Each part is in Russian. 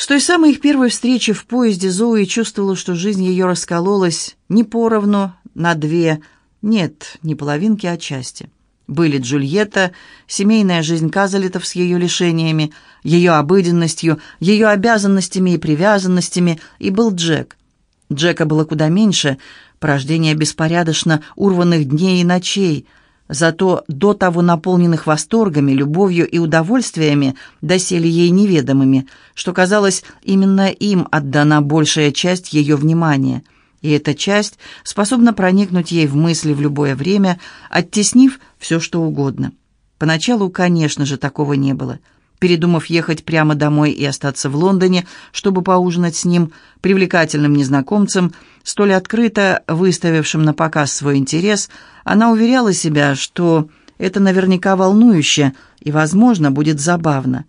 С той самой их первой встречи в поезде Зоуи чувствовала, что жизнь ее раскололась не поровну, на две, нет, не половинки, а части. Были Джульетта, семейная жизнь Казалетов с ее лишениями, ее обыденностью, ее обязанностями и привязанностями, и был Джек. Джека было куда меньше, порождение беспорядочно урванных дней и ночей, зато до того наполненных восторгами, любовью и удовольствиями, доселе ей неведомыми, что, казалось, именно им отдана большая часть ее внимания – и эта часть способна проникнуть ей в мысли в любое время, оттеснив все, что угодно. Поначалу, конечно же, такого не было. Передумав ехать прямо домой и остаться в Лондоне, чтобы поужинать с ним, привлекательным незнакомцем, столь открыто выставившим на показ свой интерес, она уверяла себя, что это наверняка волнующе и, возможно, будет забавно.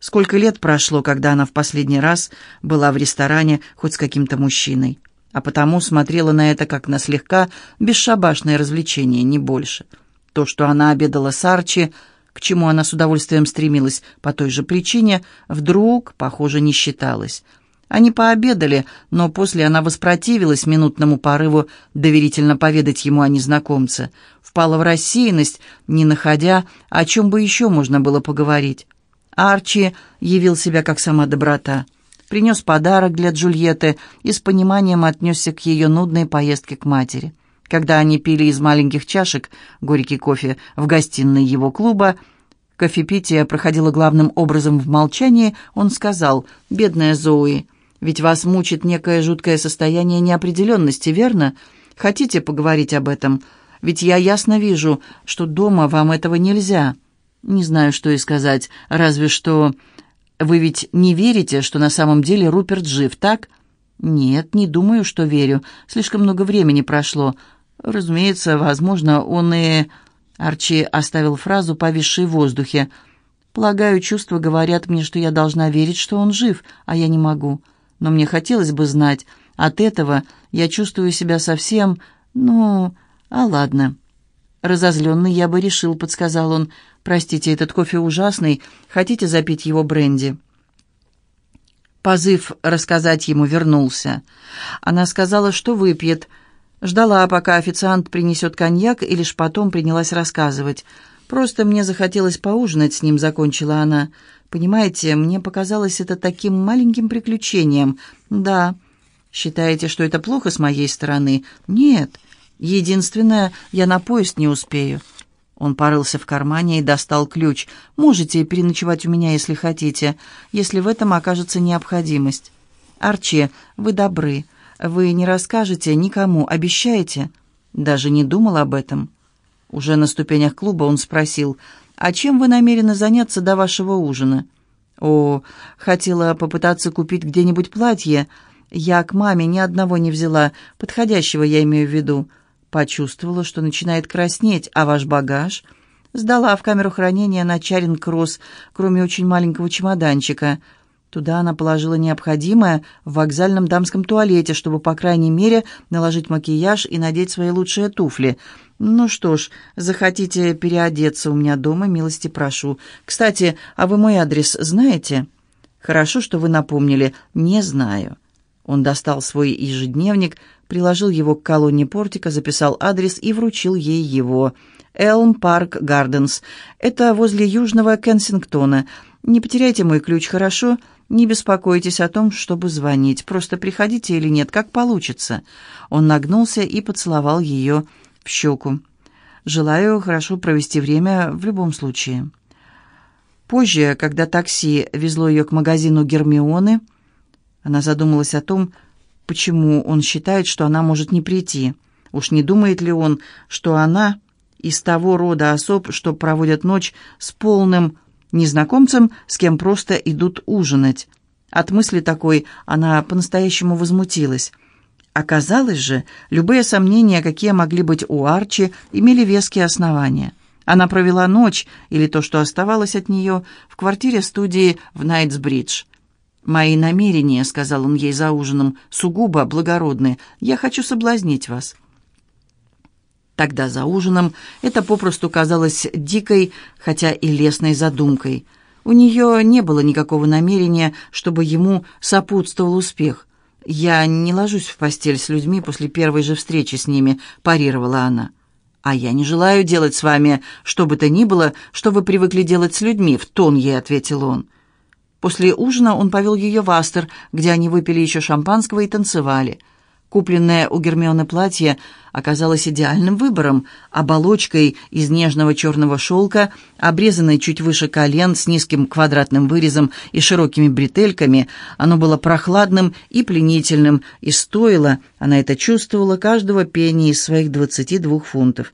Сколько лет прошло, когда она в последний раз была в ресторане хоть с каким-то мужчиной а потому смотрела на это как на слегка бесшабашное развлечение, не больше. То, что она обедала с Арчи, к чему она с удовольствием стремилась по той же причине, вдруг, похоже, не считалось. Они пообедали, но после она воспротивилась минутному порыву доверительно поведать ему о незнакомце. Впала в рассеянность, не находя, о чем бы еще можно было поговорить. Арчи явил себя как сама доброта — принес подарок для Джульетты и с пониманием отнесся к ее нудной поездке к матери. Когда они пили из маленьких чашек горький кофе в гостиной его клуба, кофепитие проходило главным образом в молчании, он сказал, «Бедная Зои, ведь вас мучит некое жуткое состояние неопределенности, верно? Хотите поговорить об этом? Ведь я ясно вижу, что дома вам этого нельзя». Не знаю, что и сказать, разве что вы ведь не верите, что на самом деле Руперт жив, так? Нет, не думаю, что верю. Слишком много времени прошло. Разумеется, возможно, он и... Арчи оставил фразу, повисшей в воздухе. «Полагаю, чувства говорят мне, что я должна верить, что он жив, а я не могу. Но мне хотелось бы знать. От этого я чувствую себя совсем... Ну, а ладно». «Разозленный я бы решил», — подсказал он. «Простите, этот кофе ужасный. Хотите запить его бренди?» Позыв рассказать ему вернулся. Она сказала, что выпьет. Ждала, пока официант принесет коньяк, и лишь потом принялась рассказывать. «Просто мне захотелось поужинать с ним», — закончила она. «Понимаете, мне показалось это таким маленьким приключением». «Да». «Считаете, что это плохо с моей стороны?» «Нет. Единственное, я на поезд не успею». Он порылся в кармане и достал ключ. «Можете переночевать у меня, если хотите, если в этом окажется необходимость». «Арчи, вы добры. Вы не расскажете никому, обещаете?» Даже не думал об этом. Уже на ступенях клуба он спросил, «А чем вы намерены заняться до вашего ужина?» «О, хотела попытаться купить где-нибудь платье. Я к маме ни одного не взяла, подходящего я имею в виду. Почувствовала, что начинает краснеть, а ваш багаж? Сдала в камеру хранения на Чаринг-Кросс, кроме очень маленького чемоданчика. Туда она положила необходимое в вокзальном дамском туалете, чтобы, по крайней мере, наложить макияж и надеть свои лучшие туфли. Ну что ж, захотите переодеться у меня дома, милости прошу. Кстати, а вы мой адрес знаете? Хорошо, что вы напомнили. Не знаю. Он достал свой ежедневник, приложил его к колонне портика, записал адрес и вручил ей его. «Элм Парк Гарденс. Это возле Южного Кенсингтона. Не потеряйте мой ключ, хорошо? Не беспокойтесь о том, чтобы звонить. Просто приходите или нет, как получится». Он нагнулся и поцеловал ее в щеку. «Желаю хорошо провести время в любом случае». Позже, когда такси везло ее к магазину Гермионы, она задумалась о том, Почему он считает, что она может не прийти? Уж не думает ли он, что она из того рода особ, что проводят ночь с полным незнакомцем, с кем просто идут ужинать? От мысли такой она по-настоящему возмутилась. Оказалось же, любые сомнения, какие могли быть у Арчи, имели веские основания. Она провела ночь, или то, что оставалось от нее, в квартире студии в Найтсбридж. «Мои намерения», — сказал он ей за ужином, — «сугубо благородны. Я хочу соблазнить вас». Тогда за ужином это попросту казалось дикой, хотя и лесной задумкой. У нее не было никакого намерения, чтобы ему сопутствовал успех. «Я не ложусь в постель с людьми после первой же встречи с ними», – парировала она. «А я не желаю делать с вами что бы то ни было, что вы привыкли делать с людьми», – в тон ей ответил он. После ужина он повел ее в Астер, где они выпили еще шампанского и танцевали – Купленное у Гермионы платье оказалось идеальным выбором, оболочкой из нежного черного шелка, обрезанной чуть выше колен с низким квадратным вырезом и широкими бретельками. Оно было прохладным и пленительным, и стоило, она это чувствовала, каждого пени из своих 22 фунтов.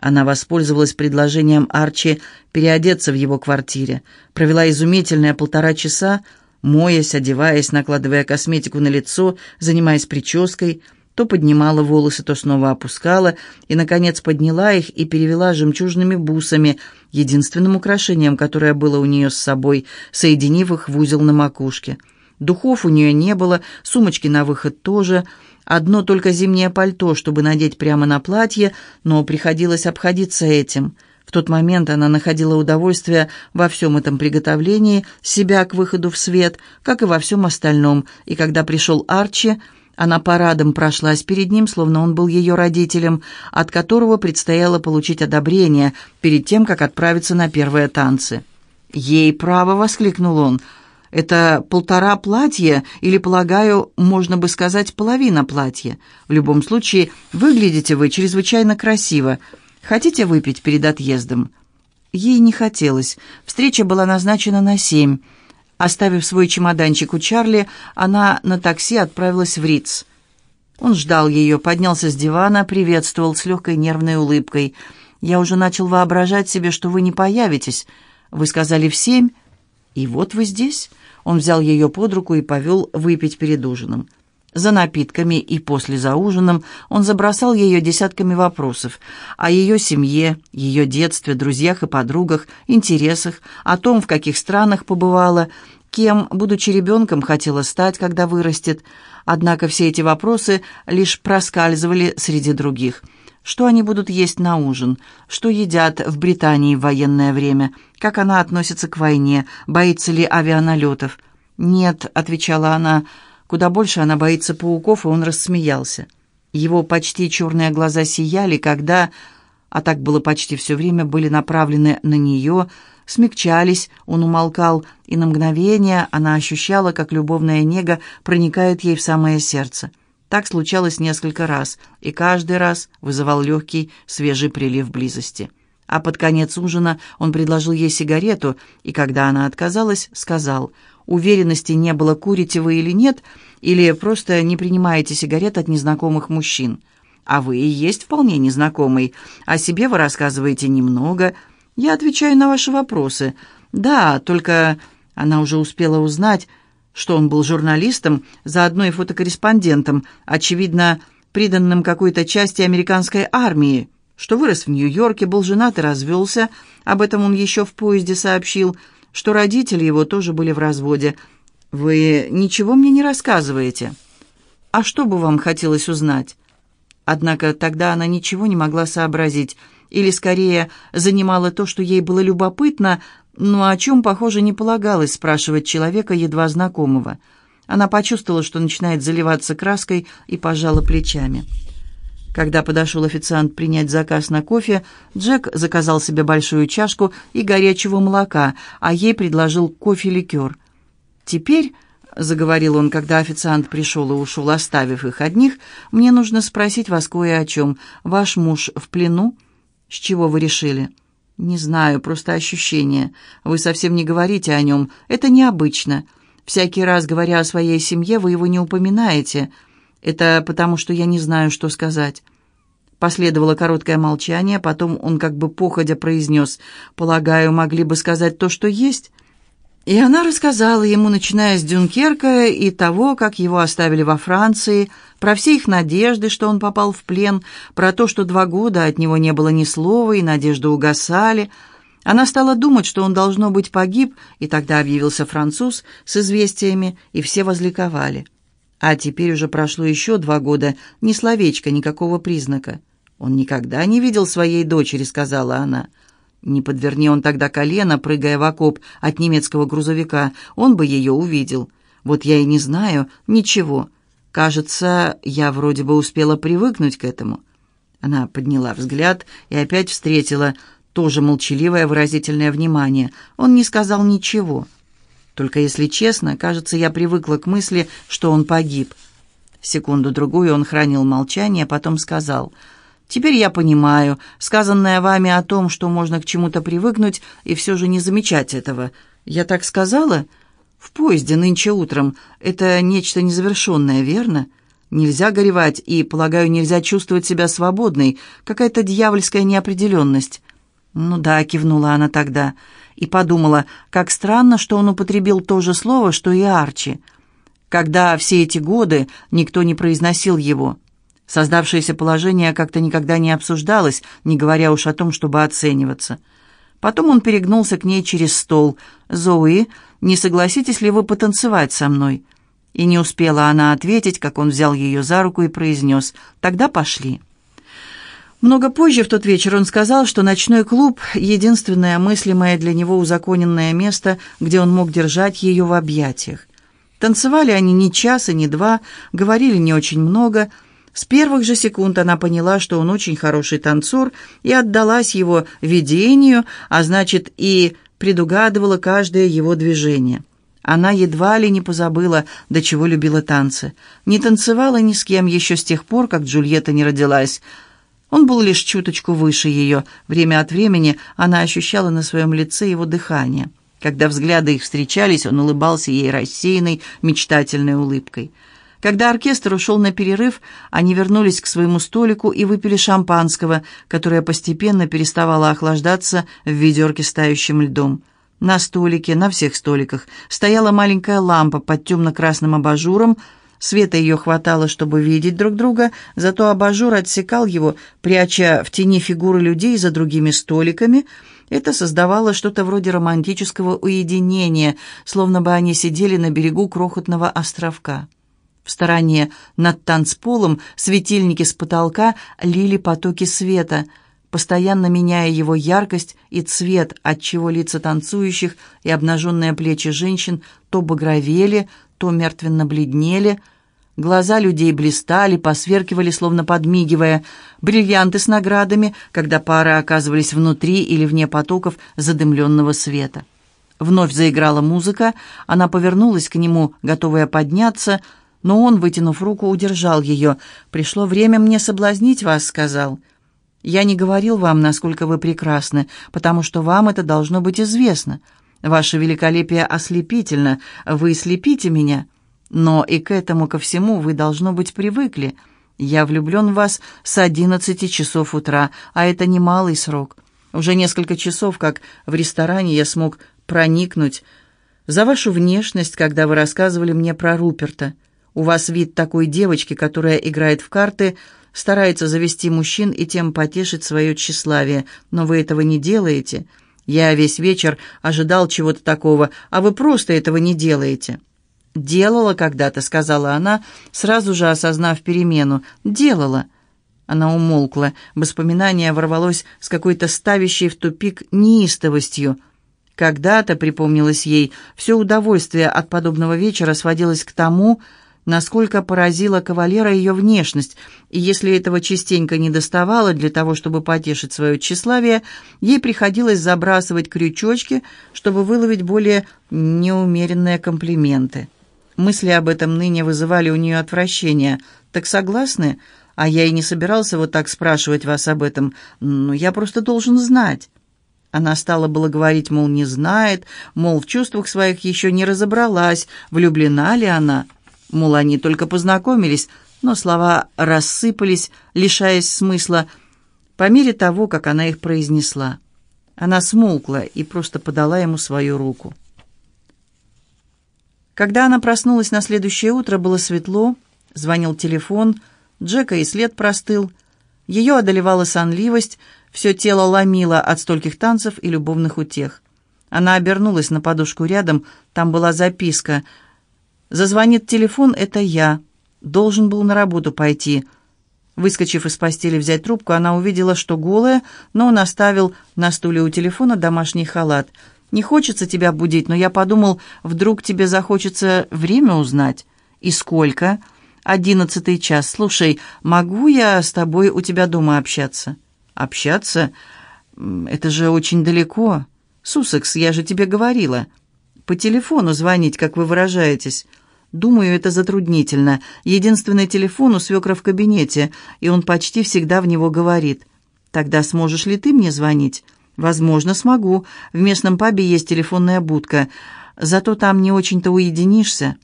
Она воспользовалась предложением Арчи переодеться в его квартире, провела изумительные полтора часа, моясь, одеваясь, накладывая косметику на лицо, занимаясь прической, то поднимала волосы, то снова опускала, и, наконец, подняла их и перевела жемчужными бусами, единственным украшением, которое было у нее с собой, соединив их в узел на макушке. Духов у нее не было, сумочки на выход тоже, одно только зимнее пальто, чтобы надеть прямо на платье, но приходилось обходиться этим – в тот момент она находила удовольствие во всем этом приготовлении себя к выходу в свет, как и во всем остальном, и когда пришел Арчи, она парадом прошлась перед ним, словно он был ее родителем, от которого предстояло получить одобрение перед тем, как отправиться на первые танцы. «Ей право!» — воскликнул он. «Это полтора платья, или, полагаю, можно бы сказать, половина платья. В любом случае, выглядите вы чрезвычайно красиво. Хотите выпить перед отъездом?» Ей не хотелось. Встреча была назначена на семь. Оставив свой чемоданчик у Чарли, она на такси отправилась в Риц. Он ждал ее, поднялся с дивана, приветствовал с легкой нервной улыбкой. «Я уже начал воображать себе, что вы не появитесь. Вы сказали в семь, и вот вы здесь». Он взял ее под руку и повел выпить перед ужином. За напитками и после за ужином он забросал ее десятками вопросов о ее семье, ее детстве, друзьях и подругах, интересах, о том, в каких странах побывала, кем, будучи ребенком, хотела стать, когда вырастет. Однако все эти вопросы лишь проскальзывали среди других. Что они будут есть на ужин? Что едят в Британии в военное время? Как она относится к войне? Боится ли авианалетов? «Нет», — отвечала она, — Куда больше она боится пауков, и он рассмеялся. Его почти черные глаза сияли, когда, а так было почти все время, были направлены на нее, смягчались, он умолкал, и на мгновение она ощущала, как любовная нега проникает ей в самое сердце. Так случалось несколько раз, и каждый раз вызывал легкий, свежий прилив близости. А под конец ужина он предложил ей сигарету, и когда она отказалась, сказал – Уверенности не было, курите вы или нет, или просто не принимаете сигарет от незнакомых мужчин. А вы и есть вполне незнакомый. О себе вы рассказываете немного. Я отвечаю на ваши вопросы. Да, только она уже успела узнать, что он был журналистом, заодно и фотокорреспондентом, очевидно, приданным какой-то части американской армии, что вырос в Нью-Йорке, был женат и развелся, об этом он еще в поезде сообщил, что родители его тоже были в разводе. Вы ничего мне не рассказываете? А что бы вам хотелось узнать? Однако тогда она ничего не могла сообразить, или, скорее, занимала то, что ей было любопытно, но о чем, похоже, не полагалось спрашивать человека, едва знакомого. Она почувствовала, что начинает заливаться краской, и пожала плечами. Когда подошел официант принять заказ на кофе, Джек заказал себе большую чашку и горячего молока, а ей предложил кофе-ликер. «Теперь», — заговорил он, когда официант пришел и ушел, оставив их одних, «мне нужно спросить вас кое о чем. Ваш муж в плену? С чего вы решили?» «Не знаю, просто ощущение. Вы совсем не говорите о нем. Это необычно. Всякий раз, говоря о своей семье, вы его не упоминаете». Это потому, что я не знаю, что сказать». Последовало короткое молчание, потом он как бы походя произнес, «Полагаю, могли бы сказать то, что есть». И она рассказала ему, начиная с Дюнкерка и того, как его оставили во Франции, про все их надежды, что он попал в плен, про то, что два года от него не было ни слова, и надежды угасали. Она стала думать, что он, должно быть, погиб, и тогда объявился француз с известиями, и все возликовали. А теперь уже прошло еще два года, ни словечка, никакого признака. «Он никогда не видел своей дочери», — сказала она. Не подверни он тогда колено, прыгая в окоп от немецкого грузовика, он бы ее увидел. Вот я и не знаю, ничего. Кажется, я вроде бы успела привыкнуть к этому. Она подняла взгляд и опять встретила тоже молчаливое выразительное внимание. Он не сказал ничего. Только если честно, кажется, я привыкла к мысли, что он погиб. Секунду-другую он хранил молчание, потом сказал — Теперь я понимаю, сказанное вами о том, что можно к чему-то привыкнуть и все же не замечать этого. Я так сказала? В поезде нынче утром. Это нечто незавершенное, верно? Нельзя горевать, и, полагаю, нельзя чувствовать себя свободной. Какая-то дьявольская неопределенность. Ну да, кивнула она тогда. И подумала, как странно, что он употребил то же слово, что и Арчи. Когда все эти годы никто не произносил его. Создавшееся положение как-то никогда не обсуждалось, не говоря уж о том, чтобы оцениваться. Потом он перегнулся к ней через стол. «Зои, не согласитесь ли вы потанцевать со мной?» И не успела она ответить, как он взял ее за руку и произнес «Тогда пошли». Много позже в тот вечер он сказал, что ночной клуб — единственное мыслимое для него узаконенное место, где он мог держать ее в объятиях. Танцевали они ни час и ни два, говорили не очень много — с первых же секунд она поняла, что он очень хороший танцор, и отдалась его видению, а значит, и предугадывала каждое его движение. Она едва ли не позабыла, до чего любила танцы. Не танцевала ни с кем еще с тех пор, как Джульетта не родилась. Он был лишь чуточку выше ее. Время от времени она ощущала на своем лице его дыхание. Когда взгляды их встречались, он улыбался ей рассеянной, мечтательной улыбкой. Когда оркестр ушел на перерыв, они вернулись к своему столику и выпили шампанского, которое постепенно переставало охлаждаться в ведерке с тающим льдом. На столике, на всех столиках, стояла маленькая лампа под темно-красным абажуром. Света ее хватало, чтобы видеть друг друга, зато абажур отсекал его, пряча в тени фигуры людей за другими столиками. Это создавало что-то вроде романтического уединения, словно бы они сидели на берегу крохотного островка. В стороне над танцполом светильники с потолка лили потоки света, постоянно меняя его яркость и цвет, отчего лица танцующих и обнаженные плечи женщин то багровели, то мертвенно бледнели. Глаза людей блистали, посверкивали, словно подмигивая. Бриллианты с наградами, когда пары оказывались внутри или вне потоков задымленного света. Вновь заиграла музыка, она повернулась к нему, готовая подняться — но он, вытянув руку, удержал ее. «Пришло время мне соблазнить вас», — сказал. «Я не говорил вам, насколько вы прекрасны, потому что вам это должно быть известно. Ваше великолепие ослепительно, вы слепите меня. Но и к этому ко всему вы, должно быть, привыкли. Я влюблен в вас с одиннадцати часов утра, а это немалый срок. Уже несколько часов, как в ресторане, я смог проникнуть за вашу внешность, когда вы рассказывали мне про Руперта». У вас вид такой девочки, которая играет в карты, старается завести мужчин и тем потешить свое тщеславие, но вы этого не делаете. Я весь вечер ожидал чего-то такого, а вы просто этого не делаете». «Делала когда-то», — сказала она, сразу же осознав перемену. «Делала». Она умолкла. Воспоминание ворвалось с какой-то ставящей в тупик неистовостью. Когда-то, припомнилось ей, все удовольствие от подобного вечера сводилось к тому, насколько поразила кавалера ее внешность, и если этого частенько не доставало для того, чтобы потешить свое тщеславие, ей приходилось забрасывать крючочки, чтобы выловить более неумеренные комплименты. Мысли об этом ныне вызывали у нее отвращение. «Так согласны? А я и не собирался вот так спрашивать вас об этом. Но я просто должен знать». Она стала было говорить, мол, не знает, мол, в чувствах своих еще не разобралась, влюблена ли она – Мол, они только познакомились, но слова рассыпались, лишаясь смысла, по мере того, как она их произнесла. Она смолкла и просто подала ему свою руку. Когда она проснулась на следующее утро, было светло, звонил телефон, Джека и след простыл. Ее одолевала сонливость, все тело ломило от стольких танцев и любовных утех. Она обернулась на подушку рядом, там была записка — Зазвонит телефон, это я. Должен был на работу пойти. Выскочив из постели взять трубку, она увидела, что голая, но он оставил на стуле у телефона домашний халат. «Не хочется тебя будить, но я подумал, вдруг тебе захочется время узнать». «И сколько?» «Одиннадцатый час. Слушай, могу я с тобой у тебя дома общаться?» «Общаться? Это же очень далеко. Сусекс, я же тебе говорила. По телефону звонить, как вы выражаетесь». Думаю, это затруднительно. Единственный телефон у свекра в кабинете, и он почти всегда в него говорит. Тогда сможешь ли ты мне звонить? Возможно, смогу. В местном пабе есть телефонная будка. Зато там не очень-то уединишься.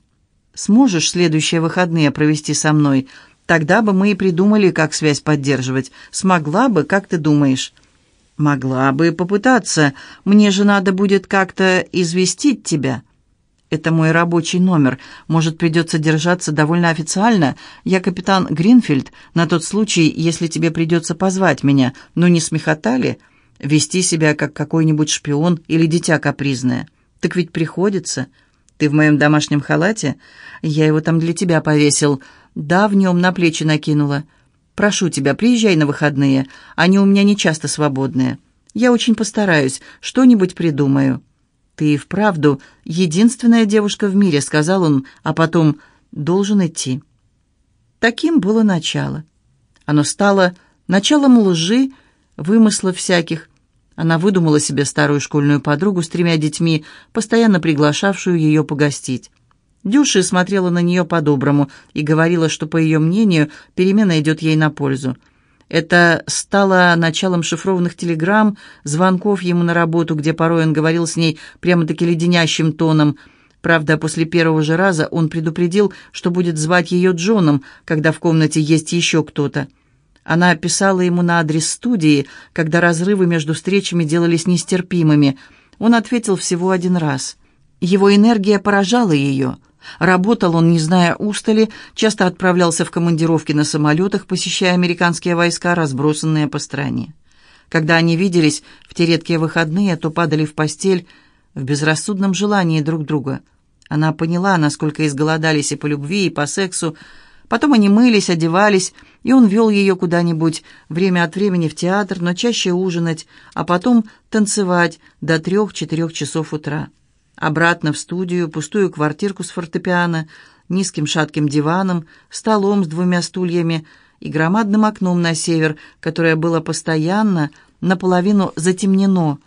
Сможешь следующие выходные провести со мной? Тогда бы мы и придумали, как связь поддерживать. Смогла бы, как ты думаешь?» «Могла бы попытаться. Мне же надо будет как-то известить тебя». Это мой рабочий номер. Может, придется держаться довольно официально. Я капитан Гринфилд, на тот случай, если тебе придется позвать меня. Но не смехота ли? Вести себя, как какой-нибудь шпион или дитя капризное. Так ведь приходится. Ты в моем домашнем халате? Я его там для тебя повесил. Да, в нем на плечи накинула. Прошу тебя, приезжай на выходные. Они у меня не часто свободные. Я очень постараюсь, что-нибудь придумаю». «Ты и вправду единственная девушка в мире», — сказал он, а потом «должен идти». Таким было начало. Оно стало началом лжи, вымыслов всяких. Она выдумала себе старую школьную подругу с тремя детьми, постоянно приглашавшую ее погостить. Дюша смотрела на нее по-доброму и говорила, что, по ее мнению, перемена идет ей на пользу. Это стало началом шифрованных телеграмм, звонков ему на работу, где порой он говорил с ней прямо-таки леденящим тоном. Правда, после первого же раза он предупредил, что будет звать ее Джоном, когда в комнате есть еще кто-то. Она писала ему на адрес студии, когда разрывы между встречами делались нестерпимыми. Он ответил всего один раз. Его энергия поражала ее. Работал он, не зная устали, часто отправлялся в командировки на самолетах, посещая американские войска, разбросанные по стране. Когда они виделись в те редкие выходные, то падали в постель в безрассудном желании друг друга. Она поняла, насколько изголодались и по любви, и по сексу. Потом они мылись, одевались, и он вел ее куда-нибудь, время от времени в театр, но чаще ужинать, а потом танцевать до трех-четырех часов утра. Обратно в студию, пустую квартирку с фортепиано, низким шатким диваном, столом с двумя стульями и громадным окном на север, которое было постоянно наполовину затемнено.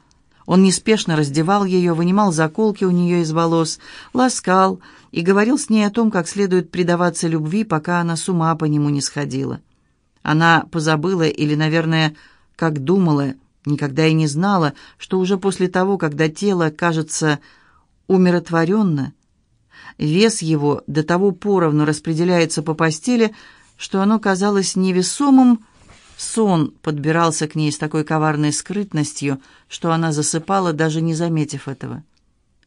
Он неспешно раздевал ее, вынимал заколки у нее из волос, ласкал и говорил с ней о том, как следует предаваться любви, пока она с ума по нему не сходила. Она позабыла или, наверное, как думала, никогда и не знала, что уже после того, когда тело кажется умиротворенно. Вес его до того поровну распределяется по постели, что оно казалось невесомым. Сон подбирался к ней с такой коварной скрытностью, что она засыпала, даже не заметив этого.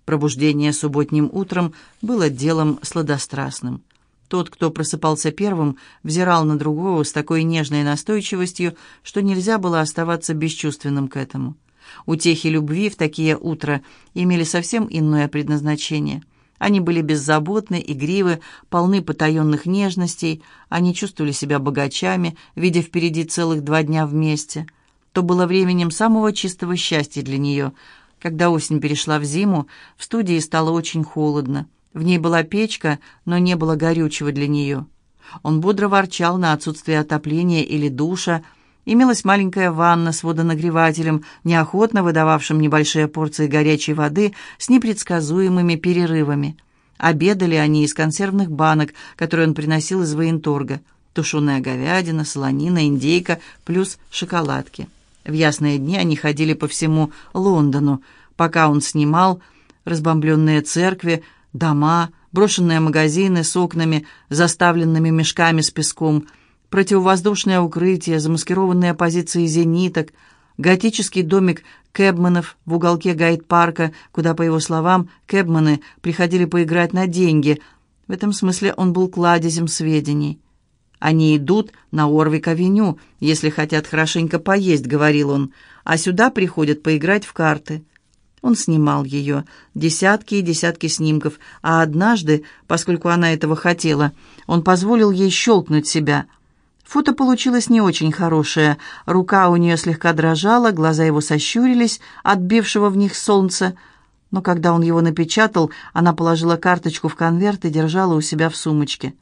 Пробуждение субботним утром было делом сладострастным. Тот, кто просыпался первым, взирал на другого с такой нежной настойчивостью, что нельзя было оставаться бесчувственным к этому. Утехи любви в такие утра имели совсем иное предназначение. Они были беззаботны, игривы, полны потаенных нежностей, они чувствовали себя богачами, видя впереди целых два дня вместе. То было временем самого чистого счастья для нее. Когда осень перешла в зиму, в студии стало очень холодно. В ней была печка, но не было горючего для нее. Он бодро ворчал на отсутствие отопления или душа, Имелась маленькая ванна с водонагревателем, неохотно выдававшим небольшие порции горячей воды с непредсказуемыми перерывами. Обедали они из консервных банок, которые он приносил из военторга. Тушеная говядина, солонина, индейка, плюс шоколадки. В ясные дни они ходили по всему Лондону, пока он снимал разбомбленные церкви, дома, брошенные магазины с окнами, заставленными мешками с песком – противовоздушное укрытие, замаскированные позиции зениток, готический домик Кэбманов в уголке гайд-парка, куда, по его словам, Кэбманы приходили поиграть на деньги. В этом смысле он был кладезем сведений. «Они идут на Орвик-авеню, если хотят хорошенько поесть», — говорил он, «а сюда приходят поиграть в карты». Он снимал ее, десятки и десятки снимков, а однажды, поскольку она этого хотела, он позволил ей щелкнуть себя — Фото получилось не очень хорошее. Рука у нее слегка дрожала, глаза его сощурились, отбившего в них солнце. Но когда он его напечатал, она положила карточку в конверт и держала у себя в сумочке.